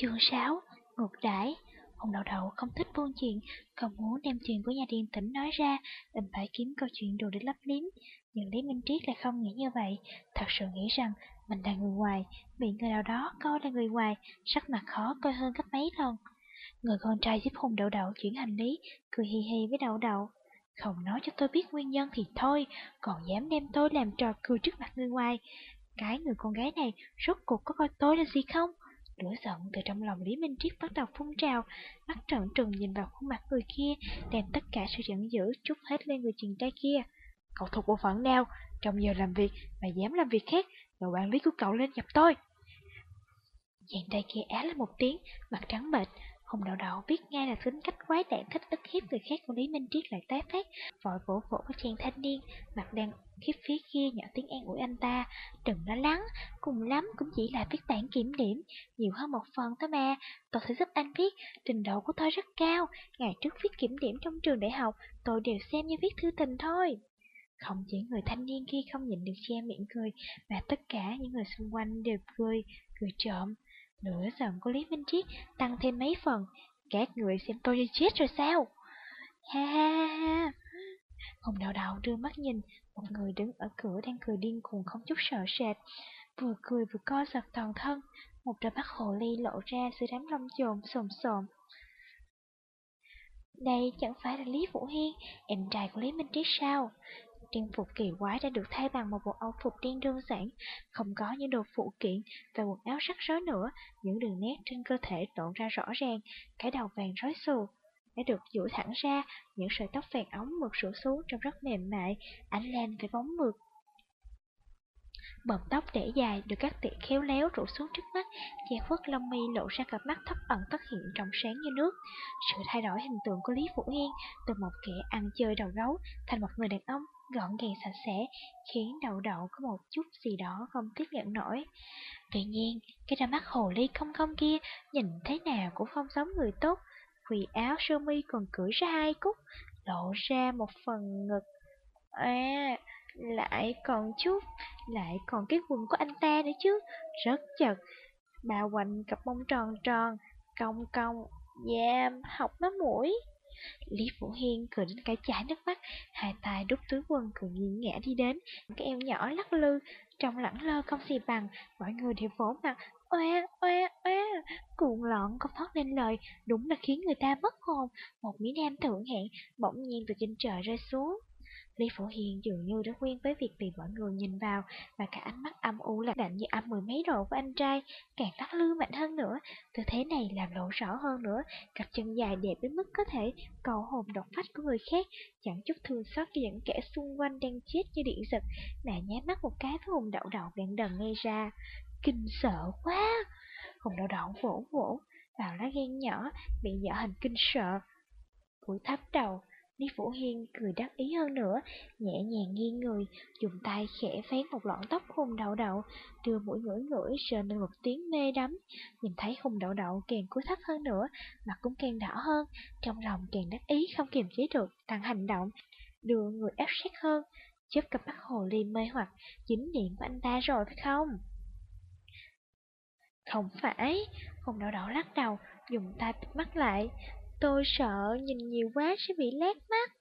Chương 6 Ngược đãi hùng đầu đầu không thích buôn chuyện, không muốn đem chuyện của nhà điền tỉnh nói ra, đành phải kiếm câu chuyện đồ để lấp liếm. Nhưng Lý Minh Triết lại không nghĩ như vậy, thật sự nghĩ rằng mình là người ngoài, bị người nào đó coi là người ngoài, sắc mặt khó coi hơn gấp mấy lần. Người con trai giúp Hùng đậu đậu chuyển hành lý, cười hi hi với đậu đậu. Không nói cho tôi biết nguyên nhân thì thôi, còn dám đem tôi làm trò cười trước mặt người ngoài. Cái người con gái này rốt cuộc có coi tôi là gì không? Lửa giận từ trong lòng Lý Minh Triết bắt đầu phun trào, mắt trợn trừng nhìn vào khuôn mặt người kia, đem tất cả sự giận dữ chút hết lên người chàng trai kia. Cậu thuộc bộ phận nào? Trong giờ làm việc mà dám làm việc khác, Người quản lý của cậu lên gặp tôi. Chàng trai kia á lên một tiếng, mặt trắng bệch, Hùng đậu đậu biết ngay là tính cách quái đản thích ức hiếp người khác của Lý Minh Triết lại tái phát, vội vỗ vỗ với chàng thanh niên, mặt đang khiếp phía kia nhỏ tiếng an ủi anh ta, đừng lo lắng, cùng lắm cũng chỉ là viết bản kiểm điểm, nhiều hơn một phần thôi mà, tôi sẽ giúp anh viết, trình độ của tôi rất cao, ngày trước viết kiểm điểm trong trường đại học, tôi đều xem như viết thư tình thôi. Không chỉ người thanh niên kia không nhịn được che miệng cười, mà tất cả những người xung quanh đều cười, cười trộm. Nửa giọng của Lý Minh Triết tăng thêm mấy phần. Các người xem tôi như chết rồi sao? Ha ha ha ha. Hùng đào đào đưa mắt nhìn, một người đứng ở cửa đang cười điên cuồng không chút sợ sệt. Vừa cười vừa co giật toàn thân, một đôi mắt hồ ly lộ ra dưới đám lông chồn sồm sồm. Đây chẳng phải là Lý Vũ Hiên, em trai của Lý Minh Triết sao? Trang phục kỳ quái đã được thay bằng một bộ âu phục đen đơn giản, không có những đồ phụ kiện và quần áo sắc rối nữa, những đường nét trên cơ thể lộ ra rõ ràng, cái đầu vàng rối xù. Đã được duỗi thẳng ra, những sợi tóc vàng ống mượt rủ xuống trông rất mềm mại, ánh lên với bóng mượt. Bận tóc để dài được cắt tỉa khéo léo rủ xuống trước mắt, che khuất lông mi lộ ra cặp mắt thấp ẩn tất hiện trong sáng như nước. Sự thay đổi hình tượng của Lý Vũ Hiên từ một kẻ ăn chơi đầu gấu thành một người đàn ông gọn gàng sạch sẽ, khiến đậu đậu có một chút gì đó không tiếp nhận nổi. Tuy nhiên, cái đôi mắt hồ ly không không kia nhìn thế nào cũng không giống người tốt, Quỳ áo sơ mi còn cởi ra hai cúc, lộ ra một phần ngực. À, lại còn chút, lại còn cái quần của anh ta nữa chứ, rất chật, Bà quạnh cặp mông tròn tròn, cong cong, giam, học má mũi. Lý Vũ Hiên cười đến cái chảy nước mắt, hai tay đút túi quần cười nghiêng ngã đi đến, cái eo nhỏ lắc lư, trong lẳng lơ không gì bằng, mọi người đều vỗ mặt, oa oa oa, cuộn lọn không thoát nên lời, đúng là khiến người ta mất hồn, một mỹ nam thượng hạng bỗng nhiên từ trên trời rơi xuống. Lý Phổ Hiền dường như đã quen với việc bị mọi người nhìn vào và cả ánh mắt âm u lạnh lạnh như âm mười mấy độ của anh trai, càng tắt lư mạnh hơn nữa. Tư thế này làm lộ rõ hơn nữa, cặp chân dài đẹp đến mức có thể cầu hồn độc phách của người khác, chẳng chút thương xót cho những kẻ xung quanh đang chết như điện giật, mà nháy mắt một cái với hùng đậu đậu đen đần ngay ra. Kinh sợ quá! Hùng đậu đậu vỗ vỗ vào lá gan nhỏ, bị dở hình kinh sợ. Cúi thấp đầu, Lý phủ Hiên cười đắc ý hơn nữa, nhẹ nhàng nghiêng người, dùng tay khẽ phén một lọn tóc hùng đậu đậu, đưa mũi ngửi ngửi sờ lên một tiếng mê đắm. Nhìn thấy hùng đậu đậu càng cúi thấp hơn nữa, mặt cũng càng đỏ hơn, trong lòng càng đắc ý không kiềm chế được, tăng hành động, đưa người ép sát hơn, chớp cặp mắt hồ ly mê hoặc, dính điện của anh ta rồi phải không? Không phải, hùng đậu đậu lắc đầu, dùng tay bịt mắt lại, Tôi sợ nhìn nhiều quá sẽ bị lát mắt.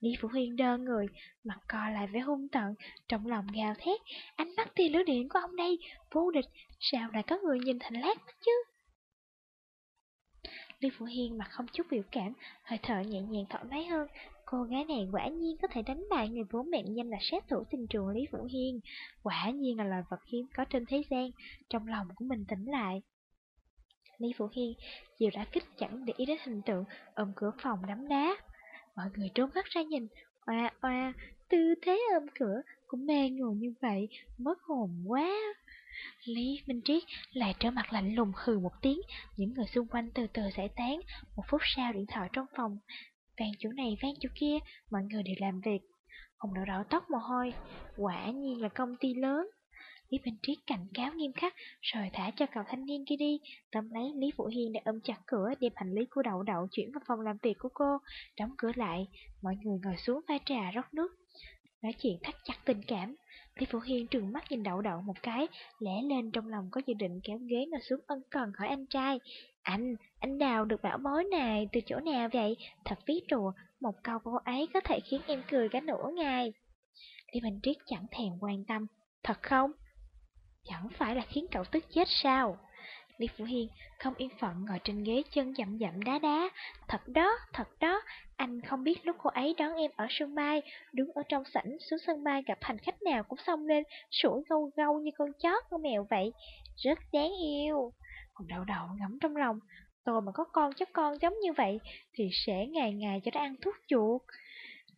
Lý Phụ Huyên đơ người, mặt co lại với hung tận, trong lòng gào thét, ánh mắt tia lửa điện của ông đây, vô địch, sao lại có người nhìn thành lát mắt chứ? Lý Phụ Hiên mặt không chút biểu cảm, hơi thở nhẹ nhàng thoải mái hơn. Cô gái này quả nhiên có thể đánh bại người vốn mệnh danh là sát thủ tình trường Lý Vũ Hiên. Quả nhiên là loài vật hiếm có trên thế gian, trong lòng của mình tỉnh lại. Lý phụ Hiên chiều đã kích chẳng để ý đến hình tượng ôm cửa phòng đấm đá. Mọi người trốn mắt ra nhìn, oa oa, tư thế ôm cửa cũng mê người như vậy, mất hồn quá. Lý Minh Triết lại trở mặt lạnh lùng hừ một tiếng, những người xung quanh từ từ giải tán, một phút sau điện thoại trong phòng, vang chỗ này vang chỗ kia, mọi người đều làm việc. Hồng đỏ đỏ tóc mồ hôi, quả nhiên là công ty lớn. Lý Minh Triết cảnh cáo nghiêm khắc, rồi thả cho cậu thanh niên kia đi. Tóm lấy Lý Vũ Hiên đã ôm chặt cửa, đem hành lý của đậu đậu chuyển vào phòng làm việc của cô, đóng cửa lại. Mọi người ngồi xuống pha trà rót nước. Nói chuyện thắt chặt tình cảm. Lý Phụ Hiên trừng mắt nhìn đậu đậu một cái, lẽ lên trong lòng có dự định kéo ghế ngồi xuống ân cần hỏi anh trai. Anh, anh đào được bảo bối này từ chỗ nào vậy? Thật phí trùa, một câu cô ấy có thể khiến em cười cả nửa ngày. Lý Minh Triết chẳng thèm quan tâm. Thật không? Chẳng phải là khiến cậu tức chết sao? Lý Phủ Hiên không yên phận ngồi trên ghế chân dậm dậm đá đá. Thật đó, thật đó, anh không biết lúc cô ấy đón em ở sân bay, đứng ở trong sảnh xuống sân bay gặp hành khách nào cũng xông lên, sủi gâu gâu như con chó con mèo vậy. Rất đáng yêu. Còn đầu đầu ngẫm trong lòng, tôi mà có con chắc con giống như vậy thì sẽ ngày ngày cho nó ăn thuốc chuột.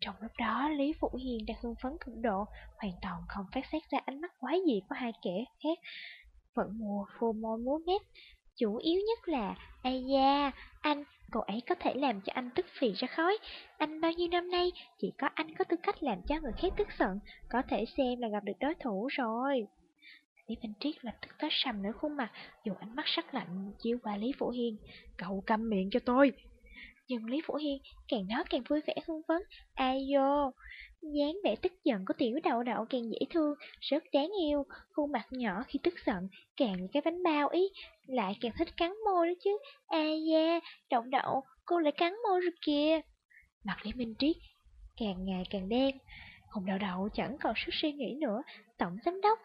Trong lúc đó, Lý Phụ Hiền đang hưng phấn cực độ, hoàn toàn không phát xét ra ánh mắt quái gì của hai kẻ khác. Vẫn mùa phô môi múa mép, chủ yếu nhất là, ai da, anh, cô ấy có thể làm cho anh tức phì ra khói. Anh bao nhiêu năm nay, chỉ có anh có tư cách làm cho người khác tức giận, có thể xem là gặp được đối thủ rồi. Lý Minh Triết lập tức tới sầm nửa khuôn mặt, dùng ánh mắt sắc lạnh chiếu qua Lý Phụ Hiền. Cậu câm miệng cho tôi, nhưng Lý Phủ Hiên càng nói càng vui vẻ hưng phấn. Ai vô, dáng vẻ tức giận của tiểu đậu đậu càng dễ thương, rất đáng yêu. Khuôn mặt nhỏ khi tức giận, càng như cái bánh bao ý, lại càng thích cắn môi đó chứ. Ai da, đậu đậu, cô lại cắn môi rồi kìa. Mặt Lý Minh Triết càng ngày càng đen. Hùng đậu đậu chẳng còn sức suy nghĩ nữa. Tổng giám đốc,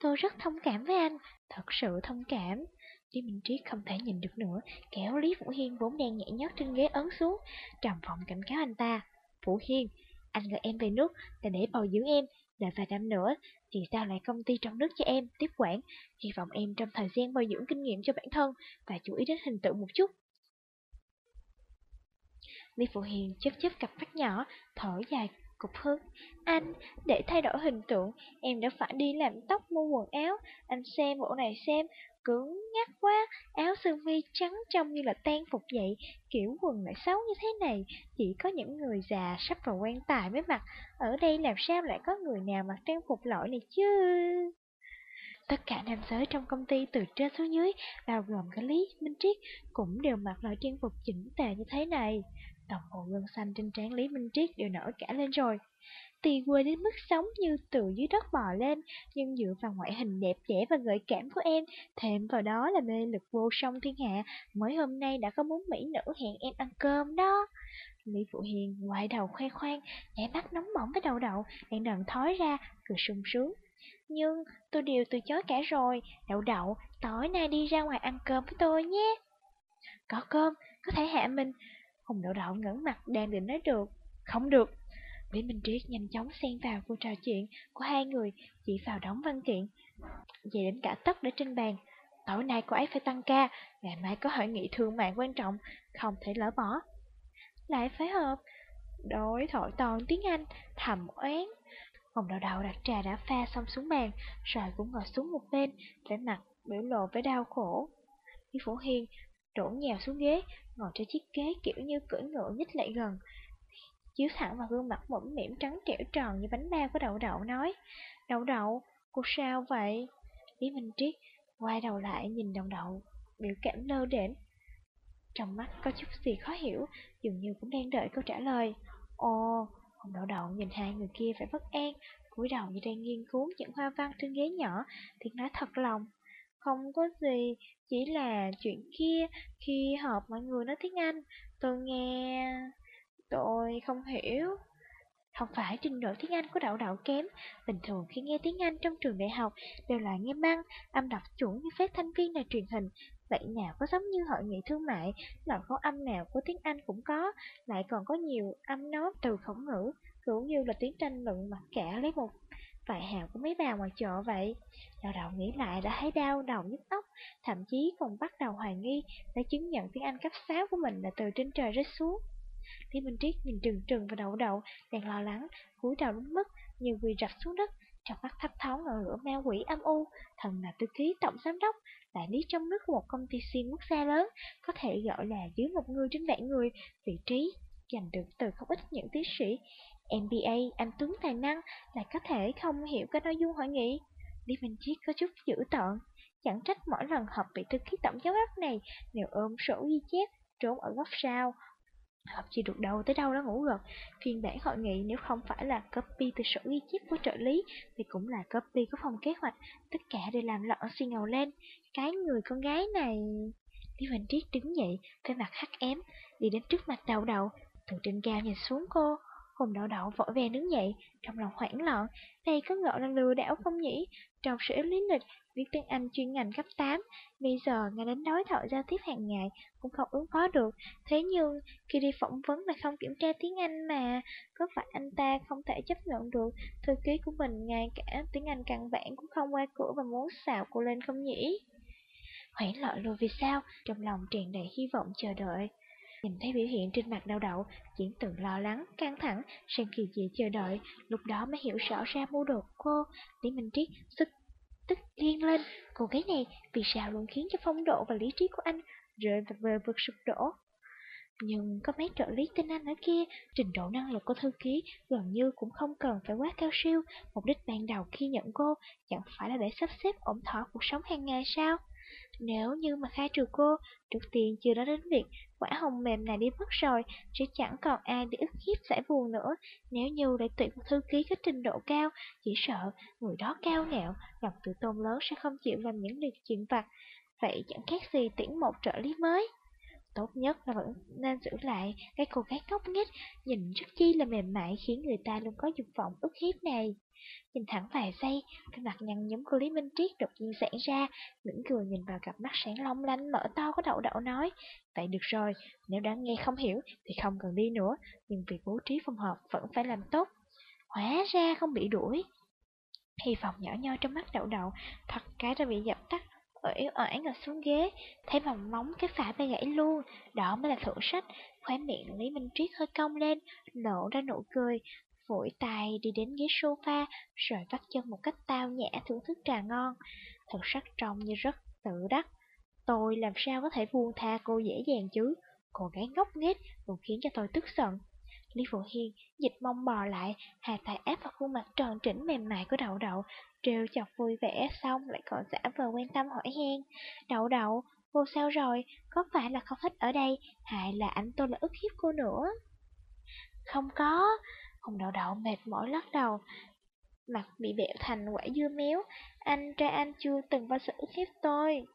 tôi rất thông cảm với anh, thật sự thông cảm. Lý Minh Triết không thể nhìn được nữa, kéo Lý Vũ Hiên vốn đang nhảy nhót trên ghế ấn xuống, trầm vọng cảnh cáo anh ta. Vũ Hiên, anh gọi em về nước là để bồi dưỡng em, đợi vài năm nữa thì sao lại công ty trong nước cho em tiếp quản. Hy vọng em trong thời gian bồi dưỡng kinh nghiệm cho bản thân và chú ý đến hình tượng một chút. Lý Phụ Hiền chớp chớp cặp mắt nhỏ, thở dài cục hứng. Anh, để thay đổi hình tượng, em đã phải đi làm tóc mua quần áo. Anh xem bộ này xem, cứng nhắc quá, áo sơ mi trắng trông như là tan phục vậy, kiểu quần lại xấu như thế này, chỉ có những người già sắp vào quan tài mới mặc, ở đây làm sao lại có người nào mặc trang phục lỗi này chứ? Tất cả nam giới trong công ty từ trên xuống dưới, bao gồm cả Lý Minh Triết, cũng đều mặc loại trang phục chỉnh tề như thế này. Đồng hồ gân xanh trên trán Lý Minh Triết đều nổi cả lên rồi. Tì quê đến mức sống như từ dưới đất bò lên, nhưng dựa vào ngoại hình đẹp đẽ và gợi cảm của em, thêm vào đó là mê lực vô song thiên hạ, mới hôm nay đã có muốn mỹ nữ hẹn em ăn cơm đó. Lý Phụ Hiền ngoại đầu khoe khoang, nhảy mắt nóng bỏng với đầu đậu, đang đần thói ra, cười sung sướng. Nhưng tôi đều từ chối cả rồi, đậu đậu, tối nay đi ra ngoài ăn cơm với tôi nhé. Có cơm, có thể hạ mình. Hùng đậu đậu ngẩng mặt đang định nói được. Không được, Lý Minh Triết nhanh chóng xen vào cuộc trò chuyện của hai người, chỉ vào đóng văn kiện. Về đến cả tóc để trên bàn. Tối nay cô ấy phải tăng ca, ngày mai có hội nghị thương mại quan trọng, không thể lỡ bỏ. Lại phải hợp, đối thoại toàn tiếng Anh, thầm oán. Hồng đầu đầu đặt trà đã pha xong xuống bàn, rồi cũng ngồi xuống một bên, vẻ mặt biểu lộ với đau khổ. Lý Phủ Hiên đổ nhào xuống ghế, ngồi trên chiếc ghế kiểu như cưỡi ngựa nhích lại gần, chiếu thẳng vào gương mặt mũm mỉm trắng trẻo tròn như bánh bao của đậu đậu nói, đậu đậu, cô sao vậy? Lý Minh Triết quay đầu lại nhìn đậu đậu, biểu cảm lơ đễnh. Trong mắt có chút gì khó hiểu, dường như cũng đang đợi câu trả lời. Ồ, Hồng đậu đậu nhìn hai người kia phải bất an, cúi đầu như đang nghiên cứu những hoa văn trên ghế nhỏ, tiếng nói thật lòng. Không có gì, chỉ là chuyện kia, khi họp mọi người nói tiếng Anh, tôi nghe... Tôi không hiểu. Không phải trình độ tiếng Anh của đậu đậu kém, bình thường khi nghe tiếng Anh trong trường đại học đều là nghe măng, âm đọc chuẩn như phát thanh viên đài truyền hình. Vậy nào có giống như hội nghị thương mại, loại khẩu âm nào của tiếng Anh cũng có, lại còn có nhiều âm nói từ khẩu ngữ, cũng như là tiếng tranh luận mặc cả lấy một vài hào của mấy bà ngoài chợ vậy. Đào đầu nghĩ lại đã thấy đau đầu nhức óc, thậm chí còn bắt đầu hoài nghi đã chứng nhận tiếng Anh cấp 6 của mình là từ trên trời rơi xuống. Lý Minh Triết nhìn trừng trừng và đậu đậu, đang lo lắng, cúi đầu đúng mất, như quỳ rập xuống đất, trong mắt thấp thoáng ngọn lửa ma quỷ âm u, thần là tư ký tổng giám đốc, đại lý trong nước của một công ty xuyên quốc gia lớn, có thể gọi là dưới một người trên vạn người, vị trí giành được từ không ít những tiến sĩ. MBA, anh Tuấn tài năng lại có thể không hiểu cái nội dung hội nghị. Lý Minh Triết có chút dữ tợn, chẳng trách mỗi lần họp bị tư ký tổng giám đốc này đều ôm sổ ghi chép, trốn ở góc sau, Học chưa được đâu tới đâu đã ngủ gật. Phiên bản hội nghị nếu không phải là copy từ sổ ghi chép của trợ lý thì cũng là copy của phòng kế hoạch. Tất cả đều làm lợn suy ngầu lên. Cái người con gái này... Lý Hoành Triết đứng dậy, vẻ mặt hắt ém, đi đến trước mặt đầu đầu, từ trên cao nhìn xuống cô. Hùng đậu đậu vội về đứng dậy, trong lòng hoảng loạn, đây có gọi là lừa đảo không nhỉ? Trong sự lý lịch, viết tiếng Anh chuyên ngành cấp 8, bây giờ ngay đến đối thoại giao tiếp hàng ngày cũng không ứng phó được. Thế nhưng, khi đi phỏng vấn là không kiểm tra tiếng Anh mà, có phải anh ta không thể chấp nhận được thư ký của mình ngay cả tiếng Anh căn bản cũng không qua cửa và muốn xào cô lên không nhỉ? Hoảng loạn rồi vì sao, trong lòng tràn đầy hy vọng chờ đợi. Nhìn thấy biểu hiện trên mặt đau đậu, diễn tượng lo lắng, căng thẳng, sang kỳ dị chờ đợi, lúc đó mới hiểu rõ ra mưu đồ của cô. Lý Minh Triết sức tức điên lên, cô gái này vì sao luôn khiến cho phong độ và lý trí của anh rơi vào vực sụp đổ. Nhưng có mấy trợ lý tên anh ở kia, trình độ năng lực của thư ký gần như cũng không cần phải quá cao siêu. Mục đích ban đầu khi nhận cô chẳng phải là để sắp xếp ổn thỏa cuộc sống hàng ngày sao? Nếu như mà khai trừ cô, trước tiên chưa nói đến việc quả hồng mềm này đi mất rồi, sẽ chẳng còn ai để ức hiếp giải buồn nữa. Nếu như để tuyển một thư ký có trình độ cao, chỉ sợ người đó cao ngạo, lòng tự tôn lớn sẽ không chịu làm những việc chuyện vặt. Vậy chẳng khác gì tuyển một trợ lý mới. Tốt nhất là vẫn nên giữ lại cái cô gái ngốc nghếch, nhìn rất chi là mềm mại khiến người ta luôn có dục vọng ức hiếp này. Nhìn thẳng vài giây, cái mặt nhăn nhúm của Lý Minh Triết đột nhiên giãn ra, mỉm cười nhìn vào cặp mắt sáng long lanh mở to của đậu đậu nói. Vậy được rồi, nếu đã nghe không hiểu thì không cần đi nữa, nhưng việc bố trí phòng họp vẫn phải làm tốt. Hóa ra không bị đuổi. Hy vọng nhỏ nhoi trong mắt đậu đậu, thật cái đã bị dập tắt, uể oải ngồi xuống ghế, thấy vòng móng cái phải bay gãy luôn, đó mới là thượng sách, khóe miệng Lý Minh Triết hơi cong lên, nổ ra nụ cười, vội tay đi đến ghế sofa, rồi vắt chân một cách tao nhã thưởng thức trà ngon. Thật sắc trông như rất tự đắc. Tôi làm sao có thể buông tha cô dễ dàng chứ? Cô gái ngốc nghếch còn khiến cho tôi tức giận. Lý Phụ Hiên dịch mông bò lại, hai tay áp vào khuôn mặt tròn trĩnh mềm mại của đậu đậu, trêu chọc vui vẻ xong lại còn giả vờ quan tâm hỏi hen. Đậu đậu, cô sao rồi? Có phải là không thích ở đây, hay là anh tôi là ức hiếp cô nữa? Không có, Hùng đậu đậu mệt mỏi lắc đầu, mặt bị bẹo thành quả dưa méo, anh trai anh chưa từng bao giờ ức hiếp tôi.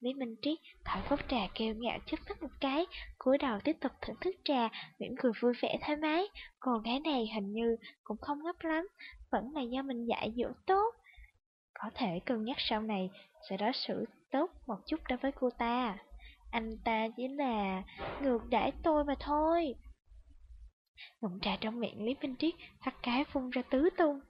Lý Minh Triết thổi cốc trà kêu ngạo chớp mắt một cái, cúi đầu tiếp tục thưởng thức trà, mỉm cười vui vẻ thoải mái. Cô gái này hình như cũng không ngốc lắm, vẫn là do mình dạy dỗ tốt. Có thể cân nhắc sau này sẽ đối xử tốt một chút đối với cô ta. Anh ta chỉ là ngược đãi tôi mà thôi. Ngụm trà trong miệng Lý Minh Triết thắt cái phun ra tứ tung.